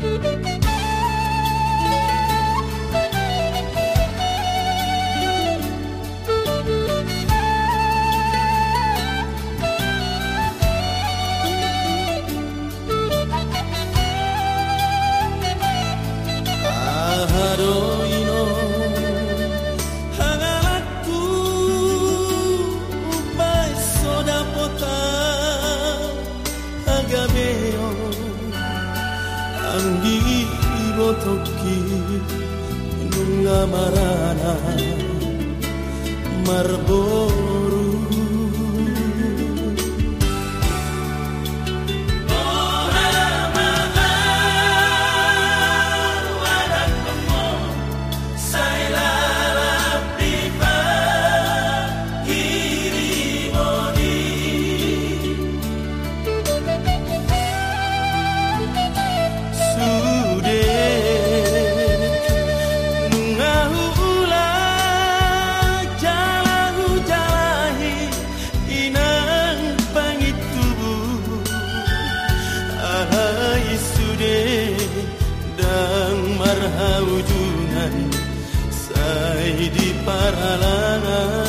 Música toki nunga marana marboru marhaujunan sai di paralangan